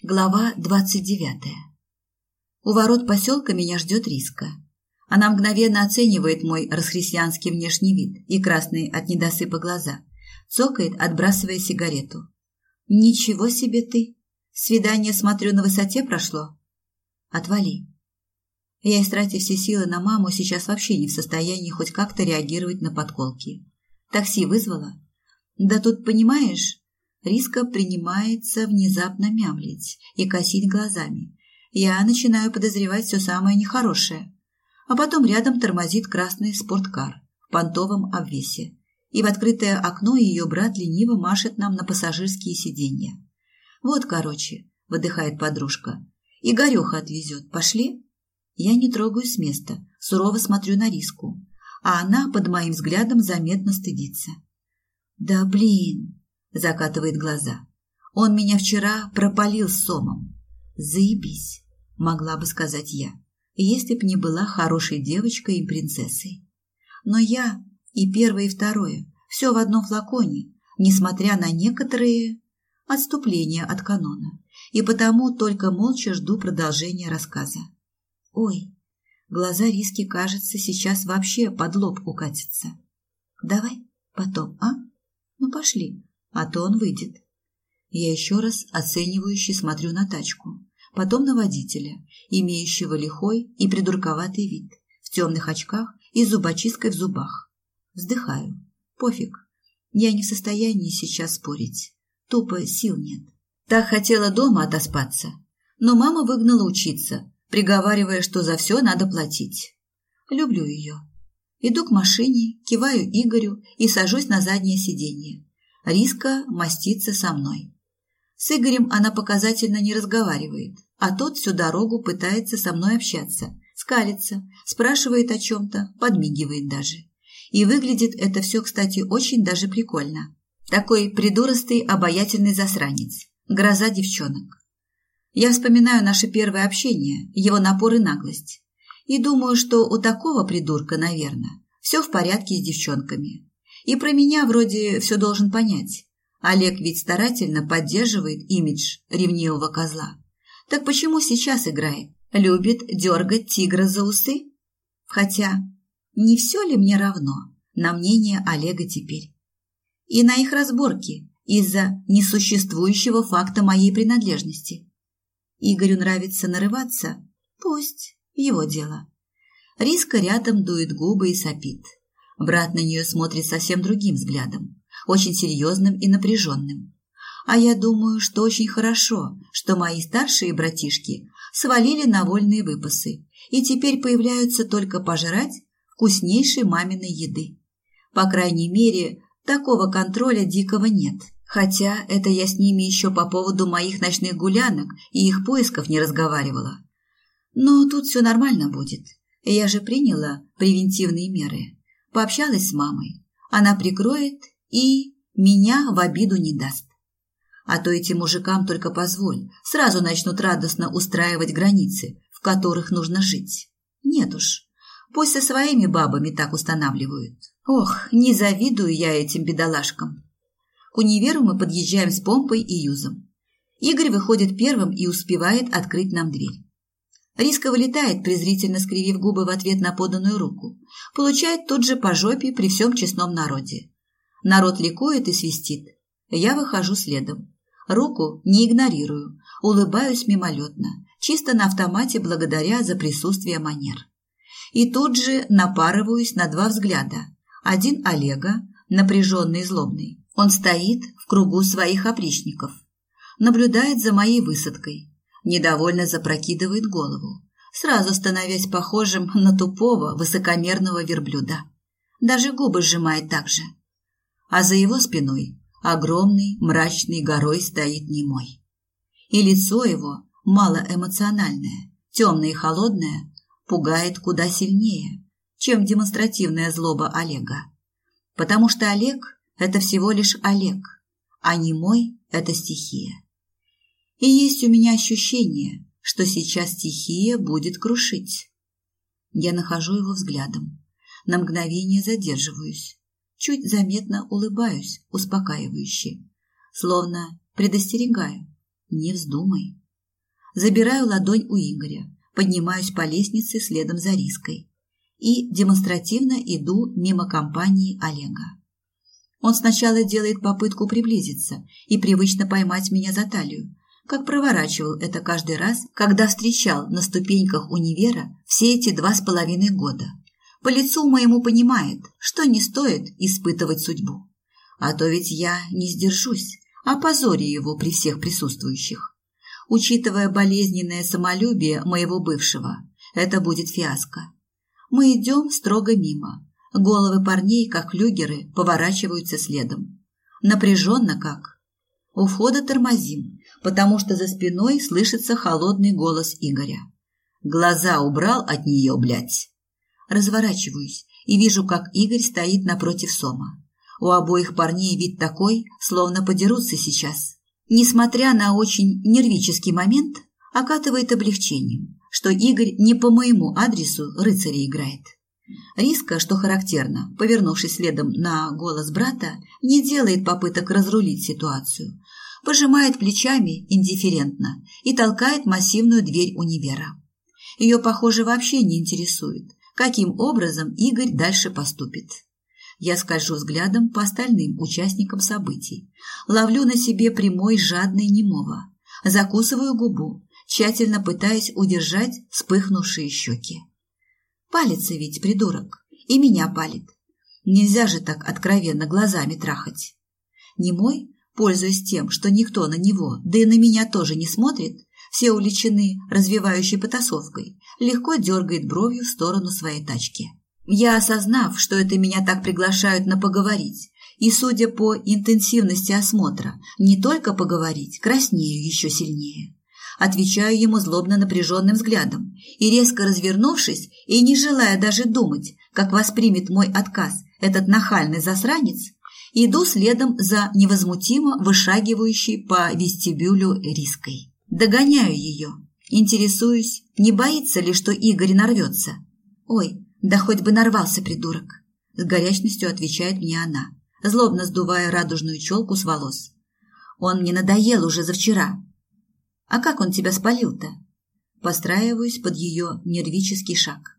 Глава двадцать девятая. У ворот поселка меня ждет Риска. Она мгновенно оценивает мой расхристианский внешний вид и красные от недосыпа глаза. Цокает, отбрасывая сигарету. «Ничего себе ты! Свидание, смотрю, на высоте прошло?» «Отвали». Я, истратив все силы на маму, сейчас вообще не в состоянии хоть как-то реагировать на подколки. Такси вызвала? Да тут, понимаешь, Риска принимается внезапно мямлить и косить глазами. Я начинаю подозревать все самое нехорошее. А потом рядом тормозит красный спорткар в понтовом обвесе. И в открытое окно ее брат лениво машет нам на пассажирские сиденья. «Вот, короче», — выдыхает подружка. «Игореха отвезет. Пошли?» Я не трогаю с места, сурово смотрю на Риску, а она под моим взглядом заметно стыдится. «Да блин!» Закатывает глаза. Он меня вчера пропалил сомом. Заебись, могла бы сказать я, если б не была хорошей девочкой и принцессой. Но я и первое, и второе, все в одном флаконе, несмотря на некоторые отступления от канона, и потому только молча жду продолжения рассказа. Ой, глаза Риски, кажется, сейчас вообще под лоб укатятся. Давай потом, а? Ну, пошли, а то он выйдет. Я еще раз оценивающе смотрю на тачку, потом на водителя, имеющего лихой и придурковатый вид, в темных очках и зубочисткой в зубах. Вздыхаю. Пофиг. Я не в состоянии сейчас спорить. Тупо сил нет. Так хотела дома отоспаться, но мама выгнала учиться, приговаривая, что за все надо платить. Люблю ее. Иду к машине, киваю Игорю и сажусь на заднее сиденье. Риска мастится со мной. С Игорем она показательно не разговаривает, а тот всю дорогу пытается со мной общаться, скалится, спрашивает о чем-то, подмигивает даже. И выглядит это все, кстати, очень даже прикольно. Такой придуростый, обаятельный засранец. Гроза девчонок. Я вспоминаю наше первое общение, его напор и наглость. И думаю, что у такого придурка, наверное, все в порядке с девчонками. И про меня вроде все должен понять. Олег ведь старательно поддерживает имидж ревнивого козла. Так почему сейчас играет? Любит дергать тигра за усы? Хотя, не все ли мне равно на мнение Олега теперь? И на их разборки из-за несуществующего факта моей принадлежности. Игорю нравится нарываться? Пусть, его дело. Риска рядом дует губы и сопит. Брат на нее смотрит совсем другим взглядом, очень серьезным и напряженным. А я думаю, что очень хорошо, что мои старшие братишки свалили на вольные выпасы и теперь появляются только пожрать вкуснейшей маминой еды. По крайней мере, такого контроля дикого нет. Хотя это я с ними еще по поводу моих ночных гулянок и их поисков не разговаривала. Но тут все нормально будет. Я же приняла превентивные меры. Пообщалась с мамой. Она прикроет и меня в обиду не даст. А то этим мужикам только позволь, сразу начнут радостно устраивать границы, в которых нужно жить. Нет уж, пусть со своими бабами так устанавливают. Ох, не завидую я этим бедолашкам. К универу мы подъезжаем с помпой и юзом. Игорь выходит первым и успевает открыть нам дверь. Риска вылетает, презрительно скривив губы в ответ на поданную руку. Получает тут же по жопе при всем честном народе. Народ ликует и свистит. Я выхожу следом. Руку не игнорирую, улыбаюсь мимолетно, чисто на автомате благодаря за присутствие манер. И тут же напарываюсь на два взгляда. Один Олега, напряженный и злобный. Он стоит в кругу своих опричников. Наблюдает за моей высадкой недовольно запрокидывает голову, сразу становясь похожим на тупого, высокомерного верблюда. Даже губы сжимает так же. А за его спиной огромный, мрачный горой стоит немой. И лицо его, малоэмоциональное, темное и холодное, пугает куда сильнее, чем демонстративная злоба Олега. Потому что Олег – это всего лишь Олег, а немой – это стихия. И есть у меня ощущение, что сейчас стихия будет крушить. Я нахожу его взглядом. На мгновение задерживаюсь. Чуть заметно улыбаюсь, успокаивающе. Словно предостерегаю. Не вздумай. забираю ладонь у Игоря, поднимаюсь по лестнице следом за Риской и демонстративно иду мимо компании Олега. Он сначала делает попытку приблизиться и привычно поймать меня за талию, как проворачивал это каждый раз, когда встречал на ступеньках универа все эти два с половиной года. По лицу моему понимает, что не стоит испытывать судьбу. А то ведь я не сдержусь, опозорю его при всех присутствующих. Учитывая болезненное самолюбие моего бывшего, это будет фиаско. Мы идем строго мимо. Головы парней, как флюгеры, поворачиваются следом. Напряженно как. У входа тормозим, потому что за спиной слышится холодный голос Игоря. Глаза убрал от нее, блядь. Разворачиваюсь и вижу, как Игорь стоит напротив Сома. У обоих парней вид такой, словно подерутся сейчас. Несмотря на очень нервический момент, окатывает облегчением, что Игорь не по моему адресу рыцаря играет. Риска, что характерно, повернувшись следом на голос брата, не делает попыток разрулить ситуацию, пожимает плечами индифферентно и толкает массивную дверь универа. Ее, похоже, вообще не интересует, каким образом Игорь дальше поступит. Я скольжу взглядом по остальным участникам событий, ловлю на себе прямой жадный немого, закусываю губу, тщательно пытаясь удержать вспыхнувшие щеки. Палится ведь, придурок, и меня палит. Нельзя же так откровенно глазами трахать. Немой, пользуясь тем, что никто на него, да и на меня тоже не смотрит, все увлечены развивающей потасовкой, легко дергает бровью в сторону своей тачки. Я, осознав, что это меня так приглашают на поговорить, и, судя по интенсивности осмотра, не только поговорить, краснею еще сильнее. Отвечаю ему злобно напряженным взглядом и, резко развернувшись и не желая даже думать, как воспримет мой отказ этот нахальный засранец, иду следом за невозмутимо вышагивающей по вестибюлю Риской. Догоняю ее. Интересуюсь, не боится ли, что Игорь нарвется. «Ой, да хоть бы нарвался, придурок!» С горячностью отвечает мне она, злобно сдувая радужную челку с волос. «Он мне надоел уже за вчера, а как он тебя спалил-то? Постраиваюсь под ее нервический шаг.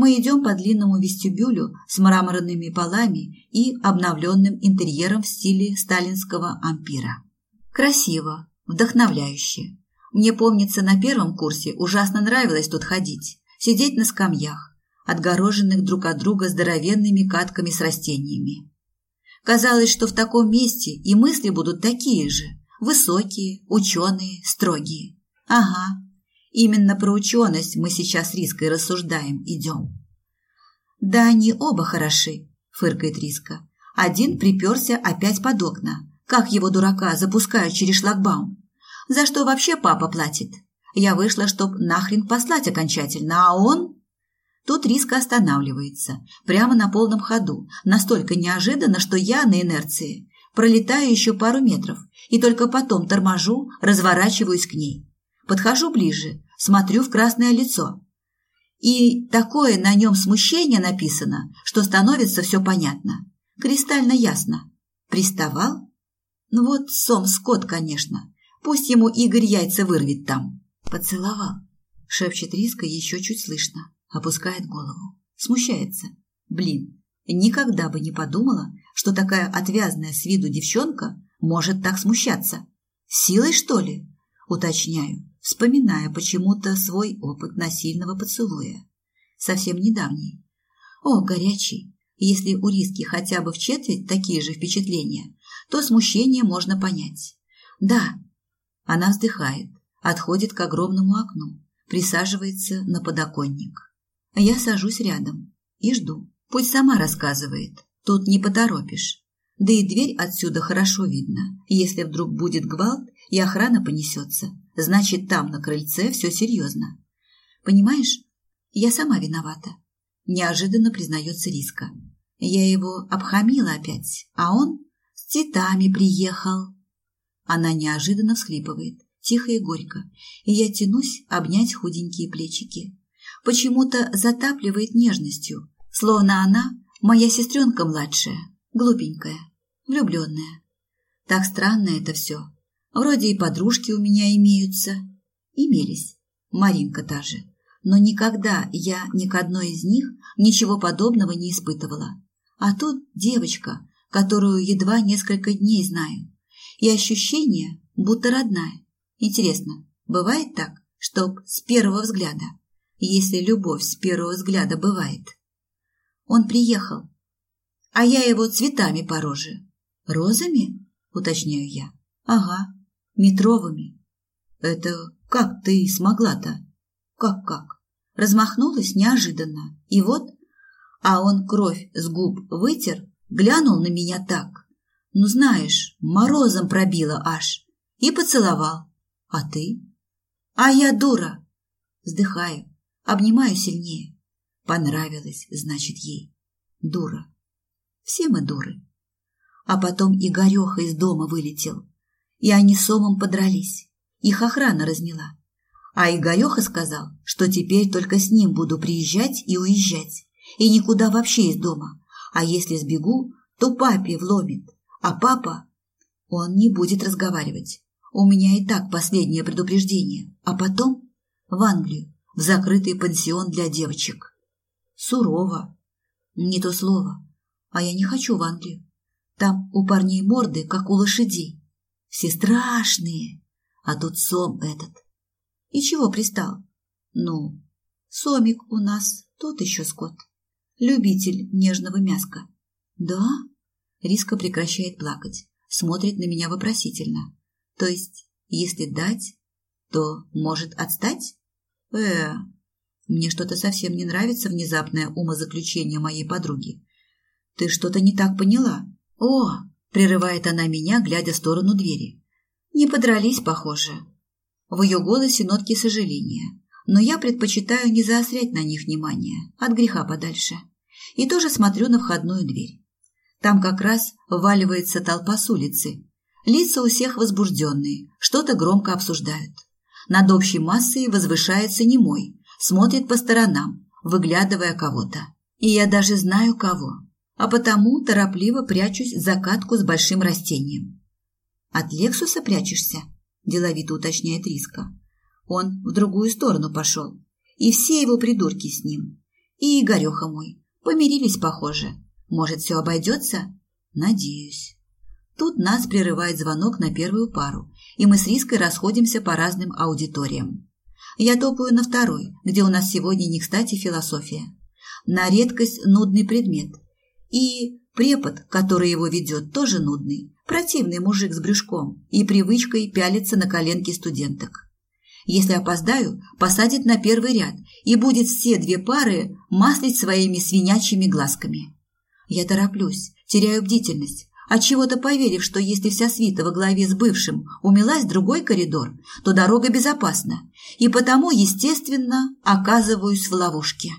Мы идем по длинному вестибюлю с мраморными полами и обновленным интерьером в стиле сталинского ампира. Красиво, вдохновляюще. Мне помнится, на первом курсе ужасно нравилось тут ходить, сидеть на скамьях, отгороженных друг от друга здоровенными катками с растениями. Казалось, что в таком месте и мысли будут такие же, Высокие, ученые, строгие. Ага, именно про ученость мы сейчас с Риской рассуждаем, идем. Да они оба хороши, фыркает Риска. Один приперся опять под окна. Как его дурака запускают через шлагбаум? За что вообще папа платит? Я вышла, чтоб нахрен послать окончательно, а он... Тут Риска останавливается, прямо на полном ходу, настолько неожиданно, что я на инерции пролетаю еще пару метров и только потом торможу, разворачиваюсь к ней. Подхожу ближе, смотрю в красное лицо. И такое на нем смущение написано, что становится все понятно. Кристально ясно. Приставал? Ну вот сом Скотт, конечно. Пусть ему Игорь яйца вырвет там. Поцеловал. Шепчет Риска еще чуть слышно. Опускает голову. Смущается. Блин, никогда бы не подумала, что такая отвязная с виду девчонка может так смущаться. Силой, что ли? Уточняю, вспоминая почему-то свой опыт насильного поцелуя. Совсем недавний. О, горячий. Если у Риски хотя бы в четверть такие же впечатления, то смущение можно понять. Да. Она вздыхает, отходит к огромному окну, присаживается на подоконник. Я сажусь рядом и жду. Пусть сама рассказывает. Тут не поторопишь. Да и дверь отсюда хорошо видно. Если вдруг будет гвалт и охрана понесется, значит, там на крыльце все серьезно. Понимаешь, я сама виновата. Неожиданно признается Риска. Я его обхамила опять, а он с цветами приехал. Она неожиданно всхлипывает, тихо и горько, и я тянусь обнять худенькие плечики. Почему-то затапливает нежностью, словно она моя сестренка младшая, глупенькая влюбленная. Так странно это все. Вроде и подружки у меня имеются. Имелись. Маринка та же. Но никогда я ни к одной из них ничего подобного не испытывала. А тут девочка, которую едва несколько дней знаю. И ощущение, будто родная. Интересно, бывает так, чтоб с первого взгляда? Если любовь с первого взгляда бывает. Он приехал, а я его цветами по роже. Розами? Уточняю я. Ага, метровыми. Это как ты смогла-то? Как-как? Размахнулась неожиданно. И вот, а он кровь с губ вытер, глянул на меня так. Ну, знаешь, морозом пробило аж. И поцеловал. А ты? А я дура. Вздыхаю, обнимаю сильнее. Понравилось, значит, ей. Дура. Все мы дуры. А потом Игореха из дома вылетел. И они с Омом подрались. Их охрана разняла. А Игореха сказал, что теперь только с ним буду приезжать и уезжать. И никуда вообще из дома. А если сбегу, то папе вломит. А папа... Он не будет разговаривать. У меня и так последнее предупреждение. А потом в Англию, в закрытый пансион для девочек. Сурово. Не то слово. А я не хочу в Англию. Там у парней морды, как у лошадей. Все страшные. А тут сом этот. И чего пристал? Ну, сомик у нас тот еще скот. Любитель нежного мяска. Да? Риска прекращает плакать. Смотрит на меня вопросительно. То есть, если дать, то может отстать? Э, мне что-то совсем не нравится внезапное умозаключение моей подруги. Ты что-то не так поняла. О, прерывает она меня, глядя в сторону двери. Не подрались, похоже. В ее голосе нотки сожаления, но я предпочитаю не заострять на них внимание, от греха подальше. И тоже смотрю на входную дверь. Там как раз вваливается толпа с улицы. Лица у всех возбужденные, что-то громко обсуждают. Над общей массой возвышается немой, смотрит по сторонам, выглядывая кого-то. И я даже знаю кого а потому торопливо прячусь за катку с большим растением. «От Лексуса прячешься?» – деловито уточняет Риска. Он в другую сторону пошел, и все его придурки с ним. И Игореха мой. Помирились, похоже. Может, все обойдется? Надеюсь. Тут нас прерывает звонок на первую пару, и мы с Риской расходимся по разным аудиториям. Я топаю на второй, где у нас сегодня не кстати философия. На редкость нудный предмет – и препод, который его ведет, тоже нудный, противный мужик с брюшком и привычкой пялиться на коленки студенток. Если опоздаю, посадит на первый ряд и будет все две пары маслить своими свинячьими глазками. Я тороплюсь, теряю бдительность, отчего-то поверив, что если вся свита во главе с бывшим умилась в другой коридор, то дорога безопасна, и потому, естественно, оказываюсь в ловушке.